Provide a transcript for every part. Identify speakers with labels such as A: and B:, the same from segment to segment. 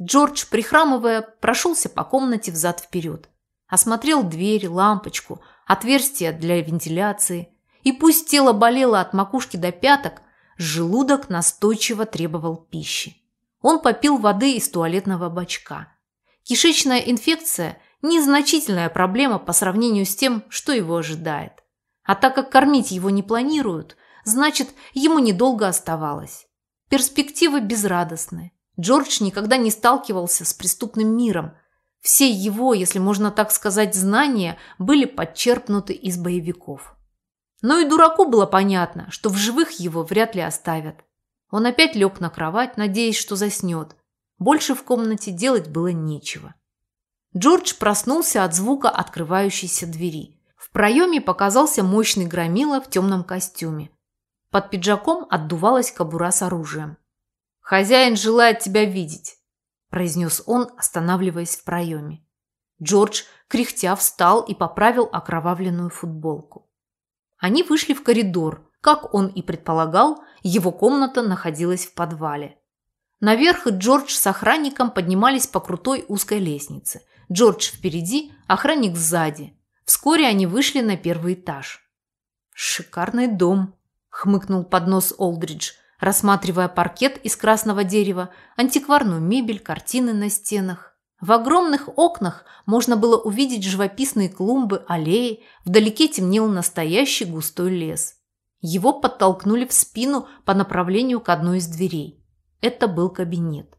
A: Джордж, прихрамывая, прошелся по комнате взад-вперед. Осмотрел дверь, лампочку, отверстие для вентиляции. И пусть тело болело от макушки до пяток, желудок настойчиво требовал пищи. Он попил воды из туалетного бачка. Кишечная инфекция – незначительная проблема по сравнению с тем, что его ожидает. А так как кормить его не планируют, значит, ему недолго оставалось. Перспективы безрадостны. Джордж никогда не сталкивался с преступным миром. Все его, если можно так сказать, знания были подчерпнуты из боевиков. Но и дураку было понятно, что в живых его вряд ли оставят. Он опять лег на кровать, надеясь, что заснет. Больше в комнате делать было нечего. Джордж проснулся от звука открывающейся двери. В проеме показался мощный громила в темном костюме. Под пиджаком отдувалась кобура с оружием. «Хозяин желает тебя видеть», – произнес он, останавливаясь в проеме. Джордж, кряхтя, встал и поправил окровавленную футболку. Они вышли в коридор. Как он и предполагал, его комната находилась в подвале. Наверх Джордж с охранником поднимались по крутой узкой лестнице. Джордж впереди, охранник сзади. Вскоре они вышли на первый этаж. «Шикарный дом», – хмыкнул под нос Олдридж – рассматривая паркет из красного дерева, антикварную мебель, картины на стенах. В огромных окнах можно было увидеть живописные клумбы, аллеи, вдалеке темнел настоящий густой лес. Его подтолкнули в спину по направлению к одной из дверей. Это был кабинет.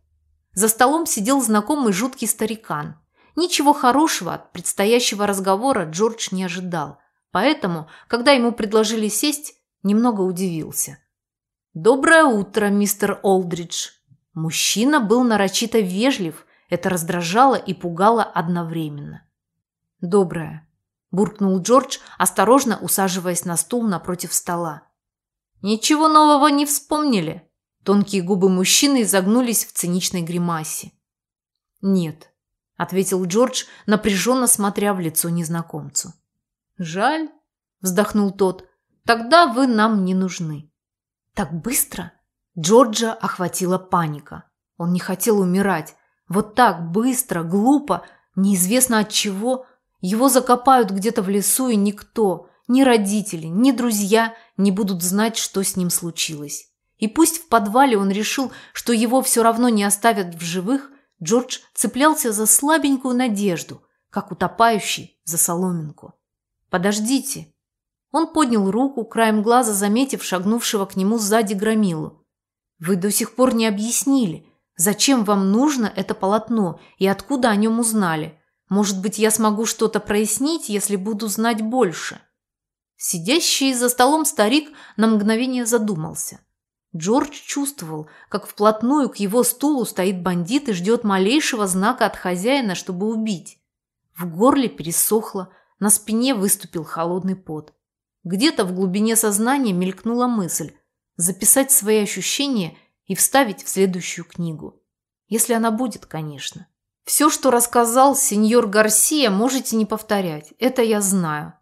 A: За столом сидел знакомый жуткий старикан. Ничего хорошего от предстоящего разговора Джордж не ожидал, поэтому, когда ему предложили сесть, немного удивился – «Доброе утро, мистер Олдридж». Мужчина был нарочито вежлив, это раздражало и пугало одновременно. «Доброе», – буркнул Джордж, осторожно усаживаясь на стул напротив стола. «Ничего нового не вспомнили?» Тонкие губы мужчины изогнулись в циничной гримасе. «Нет», – ответил Джордж, напряженно смотря в лицо незнакомцу. «Жаль», – вздохнул тот, – «тогда вы нам не нужны». Так быстро? Джорджа охватила паника. Он не хотел умирать. Вот так быстро, глупо, неизвестно от чего. Его закопают где-то в лесу, и никто, ни родители, ни друзья не будут знать, что с ним случилось. И пусть в подвале он решил, что его все равно не оставят в живых, Джордж цеплялся за слабенькую надежду, как утопающий за соломинку. «Подождите», он поднял руку, краем глаза заметив шагнувшего к нему сзади громилу. «Вы до сих пор не объяснили, зачем вам нужно это полотно и откуда о нем узнали. Может быть, я смогу что-то прояснить, если буду знать больше». Сидящий за столом старик на мгновение задумался. Джордж чувствовал, как вплотную к его стулу стоит бандит и ждет малейшего знака от хозяина, чтобы убить. В горле пересохло, на спине выступил холодный пот. Где-то в глубине сознания мелькнула мысль записать свои ощущения и вставить в следующую книгу. Если она будет, конечно. Все, что рассказал сеньор Гарсия, можете не повторять. Это я знаю.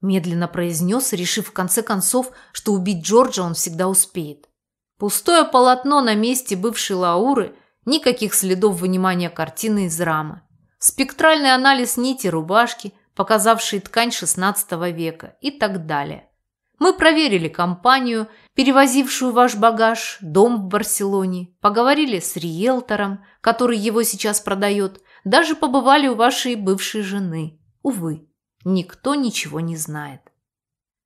A: Медленно произнес, решив в конце концов, что убить Джорджа он всегда успеет. Пустое полотно на месте бывшей Лауры, никаких следов вынимания картины из рамы. Спектральный анализ нити рубашки – показавшие ткань XVI века и так далее. Мы проверили компанию, перевозившую ваш багаж, дом в Барселоне, поговорили с риэлтором, который его сейчас продает, даже побывали у вашей бывшей жены. Увы, никто ничего не знает.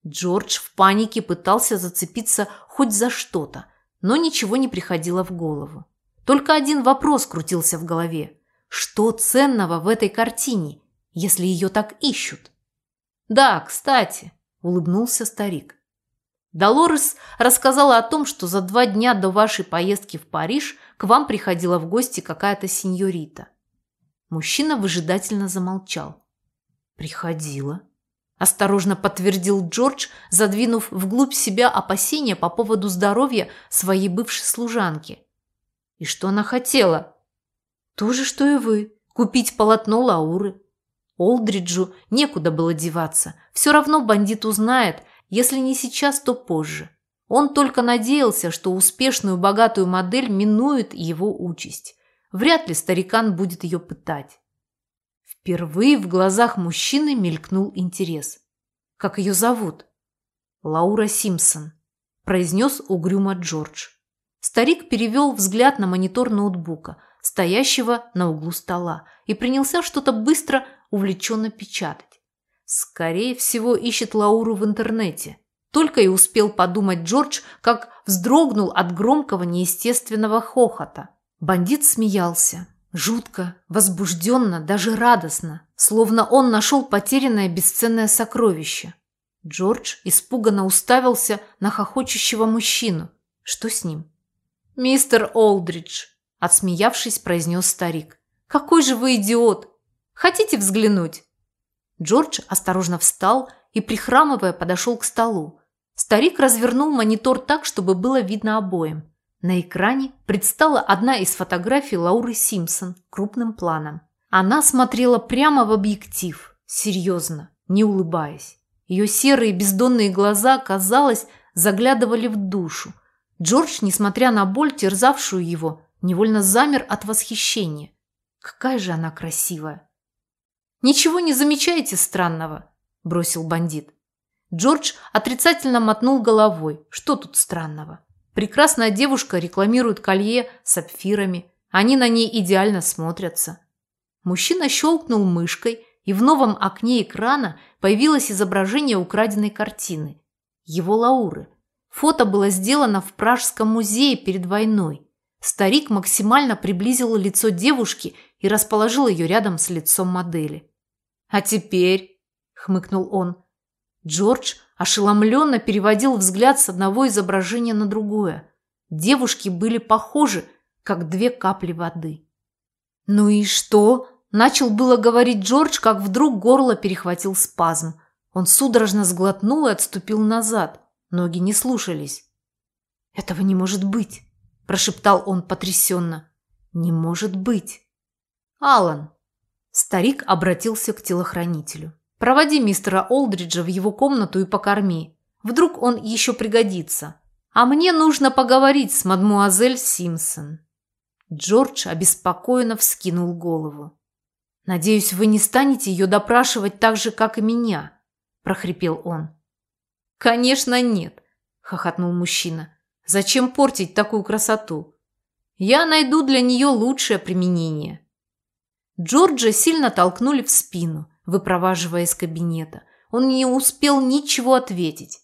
A: Джордж в панике пытался зацепиться хоть за что-то, но ничего не приходило в голову. Только один вопрос крутился в голове. Что ценного в этой картине если ее так ищут. Да, кстати, улыбнулся старик. Долорес рассказала о том, что за два дня до вашей поездки в Париж к вам приходила в гости какая-то сеньорита. Мужчина выжидательно замолчал. «Приходила», – осторожно подтвердил Джордж, задвинув вглубь себя опасения по поводу здоровья своей бывшей служанки. «И что она хотела?» «То же, что и вы. Купить полотно Лауры. Олдриджу некуда было деваться. Все равно бандит узнает, если не сейчас, то позже. Он только надеялся, что успешную богатую модель минует его участь. вряд ли старикан будет ее пытать. Впервые в глазах мужчины мелькнул интерес. «Как ее зовут?» «Лаура Симпсон», – произнес угрюмо Джордж. Старик перевел взгляд на монитор ноутбука, стоящего на углу стола, и принялся что-то быстро, увлеченно печатать. Скорее всего, ищет Лауру в интернете. Только и успел подумать Джордж, как вздрогнул от громкого неестественного хохота. Бандит смеялся. Жутко, возбужденно, даже радостно, словно он нашел потерянное бесценное сокровище. Джордж испуганно уставился на хохочущего мужчину. Что с ним? «Мистер Олдридж», – отсмеявшись, произнес старик. «Какой же вы идиот! Хотите взглянуть?» Джордж осторожно встал и, прихрамывая, подошел к столу. Старик развернул монитор так, чтобы было видно обоим. На экране предстала одна из фотографий Лауры Симпсон крупным планом. Она смотрела прямо в объектив, серьезно, не улыбаясь. Ее серые бездонные глаза, казалось, заглядывали в душу. Джордж, несмотря на боль, терзавшую его, невольно замер от восхищения. Какая же она красивая! «Ничего не замечаете странного?» – бросил бандит. Джордж отрицательно мотнул головой. Что тут странного? Прекрасная девушка рекламирует колье с сапфирами. Они на ней идеально смотрятся. Мужчина щелкнул мышкой, и в новом окне экрана появилось изображение украденной картины. Его Лауры. Фото было сделано в Пражском музее перед войной. Старик максимально приблизил лицо девушки и расположил ее рядом с лицом модели. «А теперь», – хмыкнул он, – Джордж ошеломленно переводил взгляд с одного изображения на другое. Девушки были похожи, как две капли воды. «Ну и что?» – начал было говорить Джордж, как вдруг горло перехватил спазм. Он судорожно сглотнул и отступил назад. Ноги не слушались. «Этого не может быть!» – прошептал он потрясенно. «Не может быть!» «Алан!» Старик обратился к телохранителю. «Проводи мистера Олдриджа в его комнату и покорми. Вдруг он еще пригодится. А мне нужно поговорить с мадмуазель Симпсон». Джордж обеспокоенно вскинул голову. «Надеюсь, вы не станете ее допрашивать так же, как и меня», – прохрипел он. «Конечно нет», – хохотнул мужчина. «Зачем портить такую красоту? Я найду для нее лучшее применение». Джорджа сильно толкнули в спину, выпроваживая из кабинета. Он не успел ничего ответить.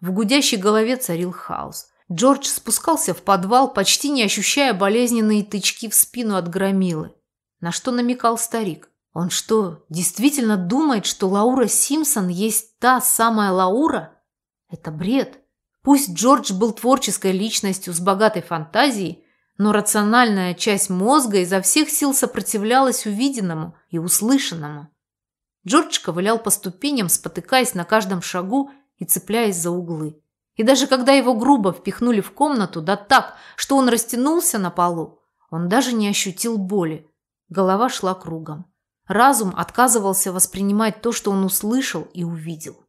A: В гудящей голове царил хаос. Джордж спускался в подвал, почти не ощущая болезненные тычки в спину от громилы. На что намекал старик? Он что, действительно думает, что Лаура Симпсон есть та самая Лаура? Это бред. Пусть Джордж был творческой личностью с богатой фантазией, но рациональная часть мозга изо всех сил сопротивлялась увиденному и услышанному. Джордж ковылял по ступеням, спотыкаясь на каждом шагу и цепляясь за углы. И даже когда его грубо впихнули в комнату, да так, что он растянулся на полу, он даже не ощутил боли. Голова шла кругом. Разум отказывался воспринимать то, что он услышал и увидел.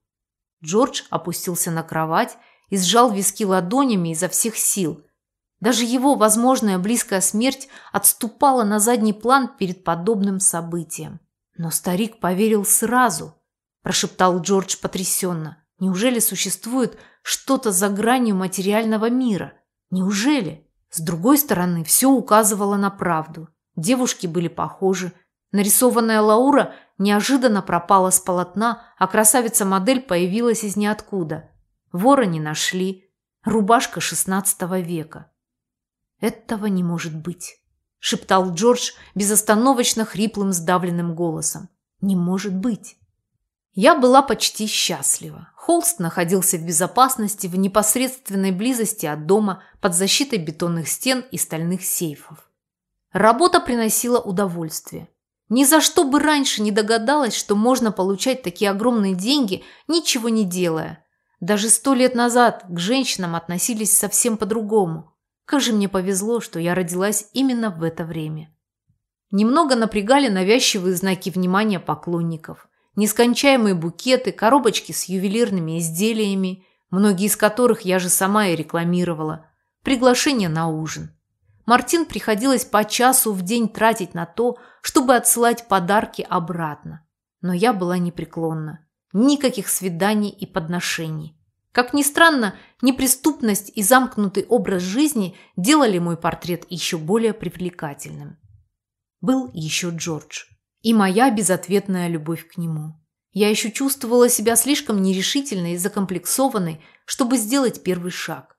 A: Джордж опустился на кровать и сжал виски ладонями изо всех сил – даже его возможная близкая смерть отступала на задний план перед подобным событием. Но старик поверил сразу, прошептал Джордж потрясенно. Неужели существует что-то за гранью материального мира? Неужели? С другой стороны, все указывало на правду. Девушки были похожи. Нарисованная Лаура неожиданно пропала с полотна, а красавица-модель появилась из ниоткуда. Вора не нашли. Рубашка XVI века. «Этого не может быть», – шептал Джордж безостановочно хриплым сдавленным голосом. «Не может быть». Я была почти счастлива. Холст находился в безопасности в непосредственной близости от дома под защитой бетонных стен и стальных сейфов. Работа приносила удовольствие. Ни за что бы раньше не догадалась, что можно получать такие огромные деньги, ничего не делая. Даже сто лет назад к женщинам относились совсем по-другому. Как же мне повезло, что я родилась именно в это время. Немного напрягали навязчивые знаки внимания поклонников. Нескончаемые букеты, коробочки с ювелирными изделиями, многие из которых я же сама и рекламировала, приглашение на ужин. Мартин приходилось по часу в день тратить на то, чтобы отсылать подарки обратно. Но я была непреклонна. Никаких свиданий и подношений. Как ни странно, неприступность и замкнутый образ жизни делали мой портрет еще более привлекательным. Был еще Джордж. И моя безответная любовь к нему. Я еще чувствовала себя слишком нерешительной и закомплексованной, чтобы сделать первый шаг.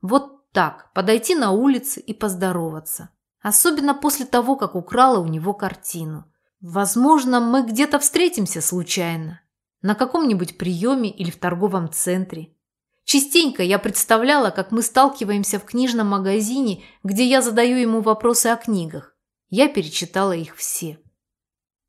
A: Вот так, подойти на улице и поздороваться. Особенно после того, как украла у него картину. Возможно, мы где-то встретимся случайно. На каком-нибудь приеме или в торговом центре. Частенько я представляла, как мы сталкиваемся в книжном магазине, где я задаю ему вопросы о книгах. Я перечитала их все.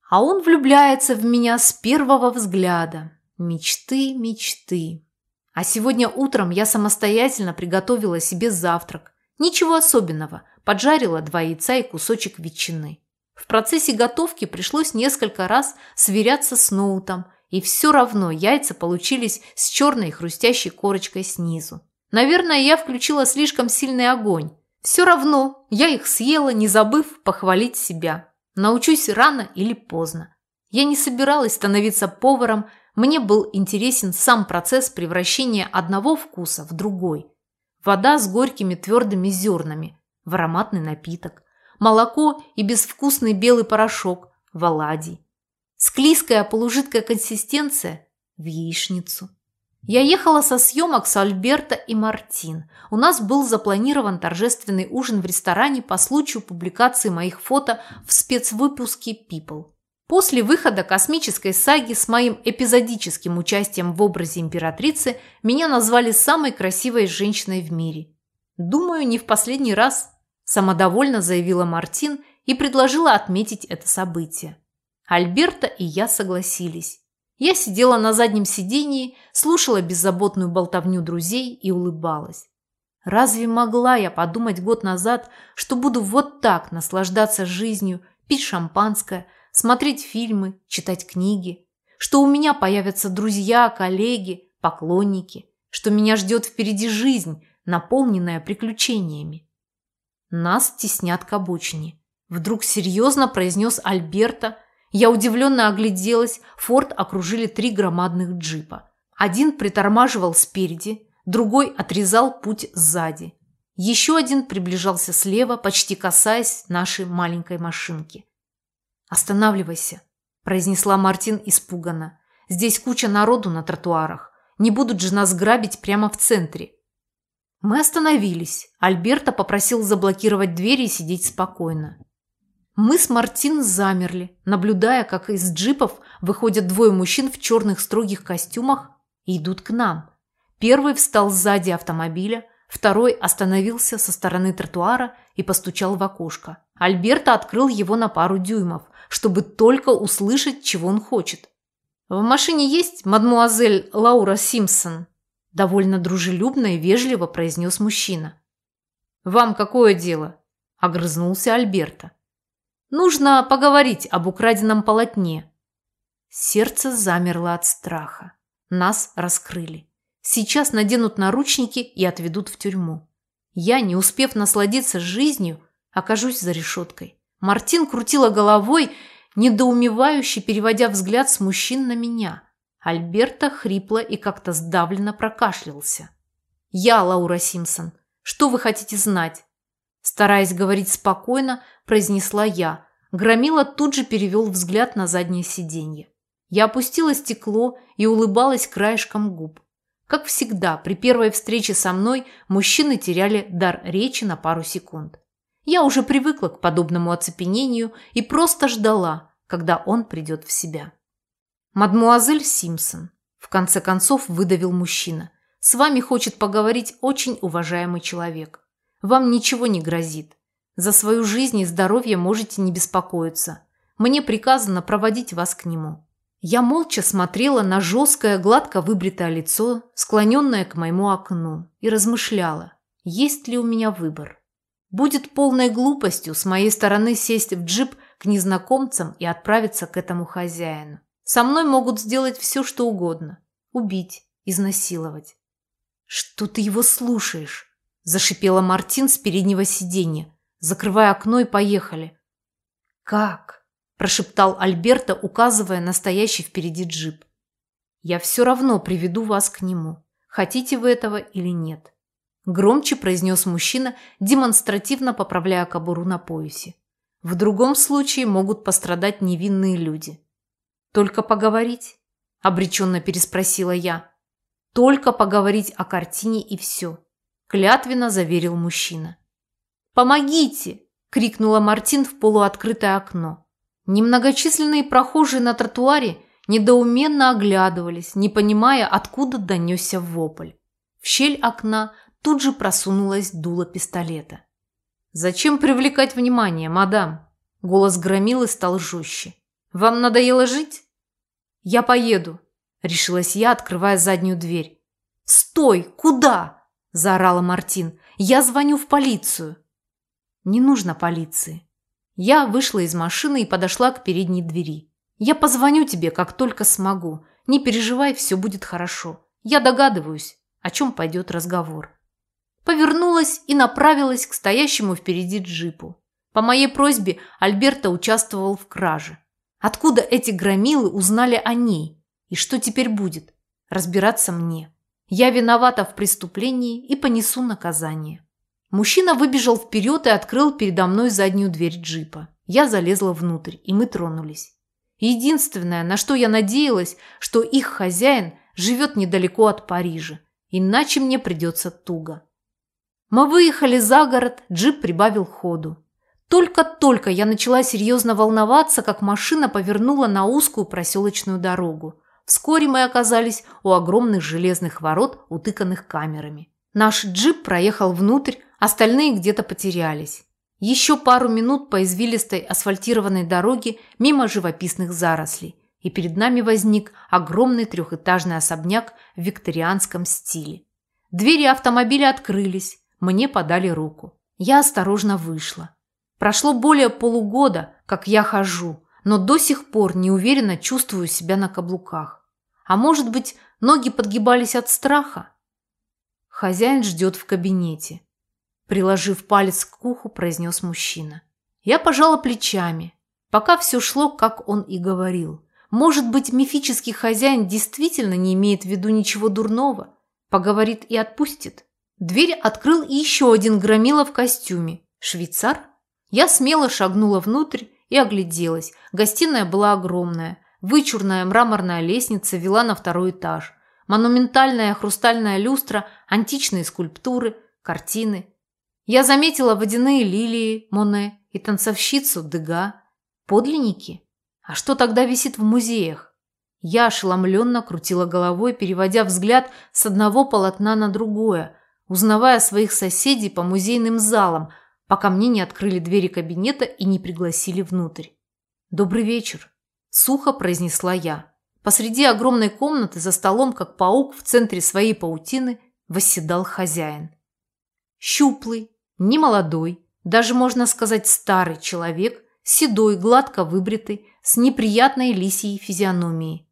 A: А он влюбляется в меня с первого взгляда. Мечты, мечты. А сегодня утром я самостоятельно приготовила себе завтрак. Ничего особенного. Поджарила два яйца и кусочек ветчины. В процессе готовки пришлось несколько раз сверяться с ноутом, и все равно яйца получились с черной хрустящей корочкой снизу. Наверное, я включила слишком сильный огонь. Все равно я их съела, не забыв похвалить себя. Научусь рано или поздно. Я не собиралась становиться поваром, мне был интересен сам процесс превращения одного вкуса в другой. Вода с горькими твердыми зернами в ароматный напиток, молоко и безвкусный белый порошок в оладий, склизкая полужидкая консистенция в яичницу. Я ехала со съемок с Альберто и Мартин. У нас был запланирован торжественный ужин в ресторане по случаю публикации моих фото в спецвыпуске People. После выхода космической саги с моим эпизодическим участием в образе императрицы меня назвали самой красивой женщиной в мире. Думаю, не в последний раз, самодовольно заявила Мартин и предложила отметить это событие. Альберта и я согласились. Я сидела на заднем сидении, слушала беззаботную болтовню друзей и улыбалась. Разве могла я подумать год назад, что буду вот так наслаждаться жизнью, пить шампанское, смотреть фильмы, читать книги, что у меня появятся друзья, коллеги, поклонники, что меня ждет впереди жизнь, наполненная приключениями. Нас теснят к обочине. Вдруг серьезно произнес Альберта, я удивленно огляделась, форт окружили три громадных джипа. Один притормаживал спереди, другой отрезал путь сзади. Еще один приближался слева, почти касаясь нашей маленькой машинки. «Останавливайся», – произнесла Мартин испуганно. «Здесь куча народу на тротуарах. Не будут же нас грабить прямо в центре». Мы остановились. Альберта попросил заблокировать двери и сидеть спокойно. Мы с Мартин замерли, наблюдая, как из джипов выходят двое мужчин в черных строгих костюмах и идут к нам. Первый встал сзади автомобиля, второй остановился со стороны тротуара и постучал в окошко. Альберта открыл его на пару дюймов, чтобы только услышать, чего он хочет. «В машине есть мадмуазель Лаура Симпсон?» Довольно дружелюбно и вежливо произнес мужчина. «Вам какое дело?» – огрызнулся Альберта. Нужно поговорить об украденном полотне. Сердце замерло от страха. Нас раскрыли. Сейчас наденут наручники и отведут в тюрьму. Я, не успев насладиться жизнью, окажусь за решеткой. Мартин крутила головой, недоумевающе переводя взгляд с мужчин на меня. Альберта хрипло и как-то сдавленно прокашлялся. «Я Лаура Симпсон. Что вы хотите знать?» Стараясь говорить спокойно, произнесла я. Громила тут же перевел взгляд на заднее сиденье. Я опустила стекло и улыбалась краешком губ. Как всегда, при первой встрече со мной мужчины теряли дар речи на пару секунд. Я уже привыкла к подобному оцепенению и просто ждала, когда он придет в себя. «Мадмуазель Симпсон», – в конце концов выдавил мужчина, – «с вами хочет поговорить очень уважаемый человек. Вам ничего не грозит. За свою жизнь и здоровье можете не беспокоиться. Мне приказано проводить вас к нему». Я молча смотрела на жесткое, гладко выбритое лицо, склоненное к моему окну, и размышляла, есть ли у меня выбор. Будет полной глупостью с моей стороны сесть в джип к незнакомцам и отправиться к этому хозяину. Со мной могут сделать все, что угодно. Убить, изнасиловать. «Что ты его слушаешь?» – зашипела Мартин с переднего сиденья. Закрывай окно и поехали. Как? Прошептал Альберто, указывая на стоящий впереди джип. Я все равно приведу вас к нему. Хотите вы этого или нет? Громче произнес мужчина, демонстративно поправляя кобуру на поясе. В другом случае могут пострадать невинные люди. «Только поговорить?» – обреченно переспросила я. «Только поговорить о картине и все», – клятвенно заверил мужчина. «Помогите!» – крикнула Мартин в полуоткрытое окно. Немногочисленные прохожие на тротуаре недоуменно оглядывались, не понимая, откуда донесся вопль. В щель окна тут же просунулась дуло пистолета. «Зачем привлекать внимание, мадам?» Голос громил и стал жестче. «Вам надоело жить?» «Я поеду», – решилась я, открывая заднюю дверь. «Стой! Куда?» – заорала Мартин. «Я звоню в полицию». «Не нужно полиции». Я вышла из машины и подошла к передней двери. «Я позвоню тебе, как только смогу. Не переживай, все будет хорошо. Я догадываюсь, о чем пойдет разговор» повернулась и направилась к стоящему впереди джипу. По моей просьбе Альберто участвовал в краже. Откуда эти громилы узнали о ней? И что теперь будет? Разбираться мне. Я виновата в преступлении и понесу наказание. Мужчина выбежал вперед и открыл передо мной заднюю дверь джипа. Я залезла внутрь, и мы тронулись. Единственное, на что я надеялась, что их хозяин живет недалеко от Парижа, иначе мне придется туго. Мы выехали за город, джип прибавил ходу. Только-только я начала серьезно волноваться, как машина повернула на узкую проселочную дорогу. Вскоре мы оказались у огромных железных ворот, утыканных камерами. Наш джип проехал внутрь, остальные где-то потерялись. Еще пару минут по извилистой асфальтированной дороге мимо живописных зарослей, и перед нами возник огромный трехэтажный особняк в викторианском стиле. Двери автомобиля открылись, мне подали руку. Я осторожно вышла. Прошло более полугода, как я хожу, но до сих пор неуверенно чувствую себя на каблуках. А может быть, ноги подгибались от страха? Хозяин ждет в кабинете. Приложив палец к уху, произнес мужчина. Я пожала плечами. Пока все шло, как он и говорил. Может быть, мифический хозяин действительно не имеет в виду ничего дурного? Поговорит и отпустит? Дверь открыл еще один громила в костюме. Швейцар? Я смело шагнула внутрь и огляделась. Гостиная была огромная. Вычурная мраморная лестница вела на второй этаж. Монументальная хрустальная люстра, античные скульптуры, картины. Я заметила водяные лилии Моне и танцовщицу Дега. Подлинники? А что тогда висит в музеях? Я ошеломленно крутила головой, переводя взгляд с одного полотна на другое – узнавая своих соседей по музейным залам, пока мне не открыли двери кабинета и не пригласили внутрь. «Добрый вечер», – сухо произнесла я. Посреди огромной комнаты за столом, как паук в центре своей паутины, восседал хозяин. Щуплый, немолодой, даже можно сказать старый человек, седой, гладко выбритый, с неприятной лисьей физиономией.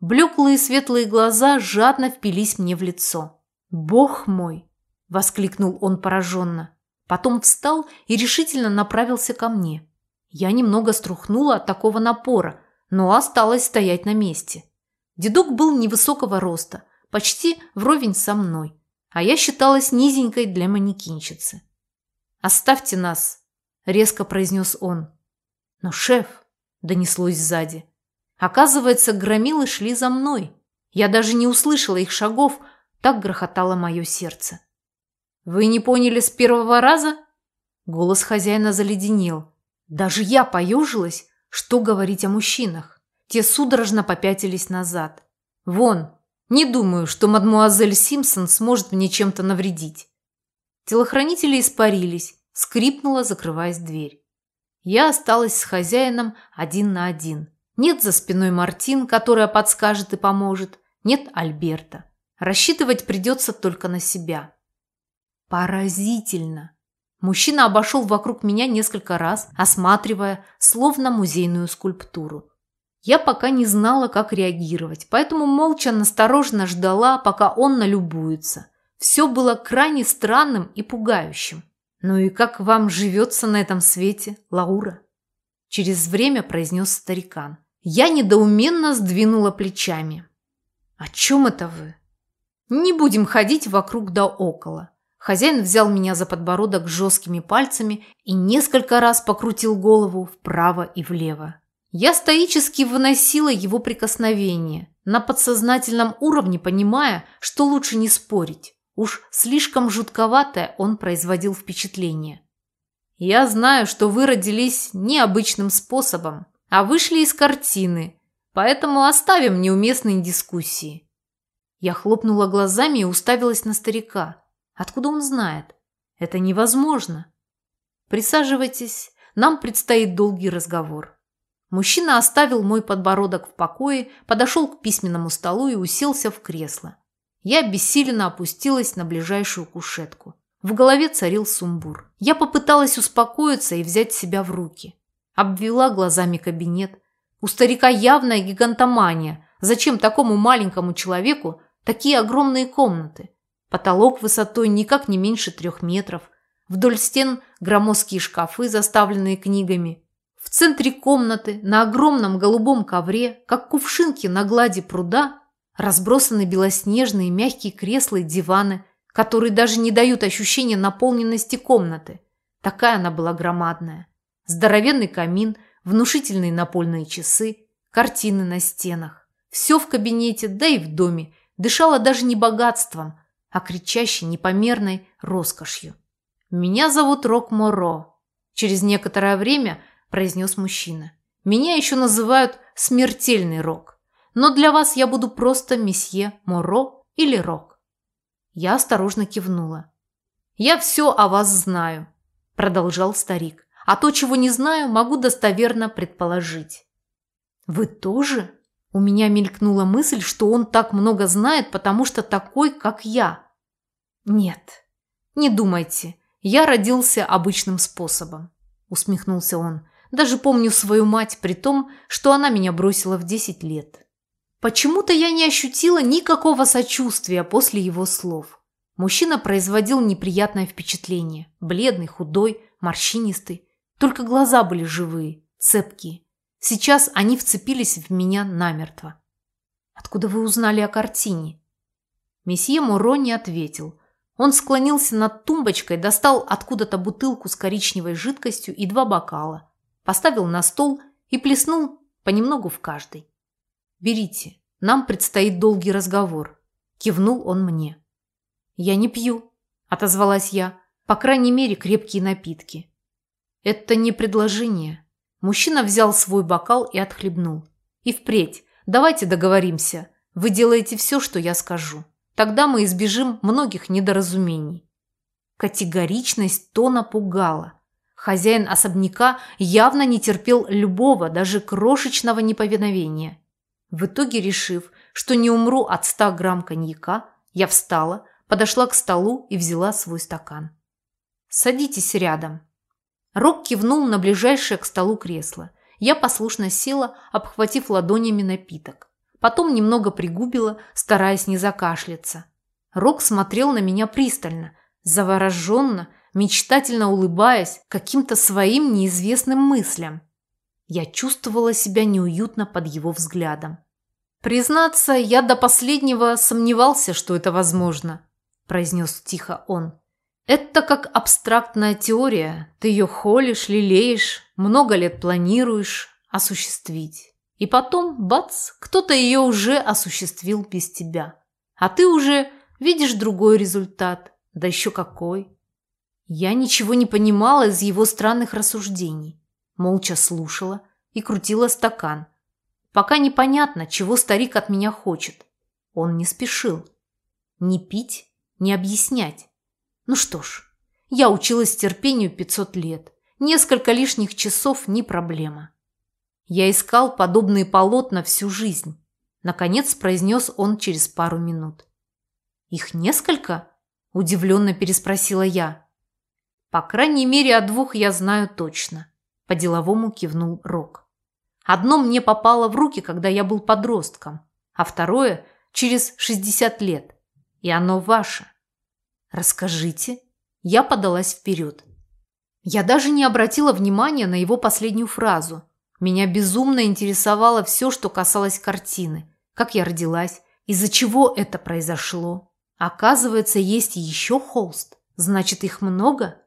A: Блеклые светлые глаза жадно впились мне в лицо. Бог мой! – воскликнул он пораженно. Потом встал и решительно направился ко мне. Я немного струхнула от такого напора, но осталась стоять на месте. Дедок был невысокого роста, почти вровень со мной, а я считалась низенькой для манекенщицы. «Оставьте нас», – резко произнес он. «Но шеф», – донеслось сзади. Оказывается, громилы шли за мной. Я даже не услышала их шагов, так грохотало мое сердце. «Вы не поняли с первого раза?» Голос хозяина заледенел. Даже я поежилась, что говорить о мужчинах. Те судорожно попятились назад. «Вон, не думаю, что мадмуазель Симпсон сможет мне чем-то навредить». Телохранители испарились, скрипнула, закрываясь дверь. Я осталась с хозяином один на один. Нет за спиной Мартин, которая подскажет и поможет. Нет Альберта. Рассчитывать придется только на себя. Поразительно! Мужчина обошел вокруг меня несколько раз, осматривая, словно музейную скульптуру. Я пока не знала, как реагировать, поэтому молча настороженно ждала, пока он налюбуется. Все было крайне странным и пугающим. «Ну и как вам живется на этом свете, Лаура?» Через время произнес старикан. Я недоуменно сдвинула плечами. «О чем это вы?» «Не будем ходить вокруг да около». Хозяин взял меня за подбородок жесткими пальцами и несколько раз покрутил голову вправо и влево. Я стоически выносила его прикосновение, на подсознательном уровне понимая, что лучше не спорить. Уж слишком жутковатое он производил впечатление. «Я знаю, что вы родились необычным способом, а вышли из картины, поэтому оставим неуместные дискуссии». Я хлопнула глазами и уставилась на старика. Откуда он знает? Это невозможно. Присаживайтесь, нам предстоит долгий разговор. Мужчина оставил мой подбородок в покое, подошел к письменному столу и уселся в кресло. Я бессиленно опустилась на ближайшую кушетку. В голове царил сумбур. Я попыталась успокоиться и взять себя в руки. Обвела глазами кабинет. У старика явная гигантомания. Зачем такому маленькому человеку такие огромные комнаты? Потолок высотой никак не меньше трех метров. Вдоль стен громоздкие шкафы, заставленные книгами. В центре комнаты, на огромном голубом ковре, как кувшинки на глади пруда, разбросаны белоснежные мягкие кресла и диваны, которые даже не дают ощущения наполненности комнаты. Такая она была громадная. Здоровенный камин, внушительные напольные часы, картины на стенах. Все в кабинете, да и в доме, дышало даже не богатством, а кричащей непомерной роскошью. «Меня зовут Рок Моро», – через некоторое время произнес мужчина. «Меня еще называют смертельный Рок, но для вас я буду просто месье Моро или Рок». Я осторожно кивнула. «Я все о вас знаю», – продолжал старик. «А то, чего не знаю, могу достоверно предположить». «Вы тоже?» У меня мелькнула мысль, что он так много знает, потому что такой, как я. «Нет, не думайте, я родился обычным способом», – усмехнулся он. «Даже помню свою мать, при том, что она меня бросила в 10 лет». Почему-то я не ощутила никакого сочувствия после его слов. Мужчина производил неприятное впечатление. Бледный, худой, морщинистый. Только глаза были живые, цепкие. Сейчас они вцепились в меня намертво. «Откуда вы узнали о картине?» Месье Муро не ответил – он склонился над тумбочкой, достал откуда-то бутылку с коричневой жидкостью и два бокала, поставил на стол и плеснул понемногу в каждый. «Берите, нам предстоит долгий разговор», – кивнул он мне. «Я не пью», – отозвалась я, – «по крайней мере крепкие напитки». «Это не предложение». Мужчина взял свой бокал и отхлебнул. «И впредь, давайте договоримся. Вы делаете все, что я скажу». Тогда мы избежим многих недоразумений. Категоричность тона пугала. Хозяин особняка явно не терпел любого, даже крошечного неповиновения. В итоге, решив, что не умру от ста грамм коньяка, я встала, подошла к столу и взяла свой стакан. «Садитесь рядом». Рок кивнул на ближайшее к столу кресло. Я послушно села, обхватив ладонями напиток. Потом немного пригубила, стараясь не закашляться. Рок смотрел на меня пристально, завороженно, мечтательно улыбаясь каким-то своим неизвестным мыслям. Я чувствовала себя неуютно под его взглядом. «Признаться, я до последнего сомневался, что это возможно», – произнес тихо он. «Это как абстрактная теория. Ты ее холишь, лелеешь, много лет планируешь осуществить. И потом, бац, кто-то ее уже осуществил без тебя. А ты уже видишь другой результат. Да еще какой. Я ничего не понимала из его странных рассуждений. Молча слушала и крутила стакан. Пока непонятно, чего старик от меня хочет. Он не спешил. Не пить, не объяснять. Ну что ж, я училась терпению 500 лет. Несколько лишних часов не проблема. Я искал подобные полотна всю жизнь. Наконец произнес он через пару минут. «Их несколько?» – удивленно переспросила я. «По крайней мере, о двух я знаю точно», – по-деловому кивнул Рок. «Одно мне попало в руки, когда я был подростком, а второе – через 60 лет. И оно ваше». «Расскажите». Я подалась вперед. Я даже не обратила внимания на его последнюю фразу. Меня безумно интересовало все, что касалось картины. Как я родилась, из-за чего это произошло. Оказывается, есть еще холст. Значит, их много?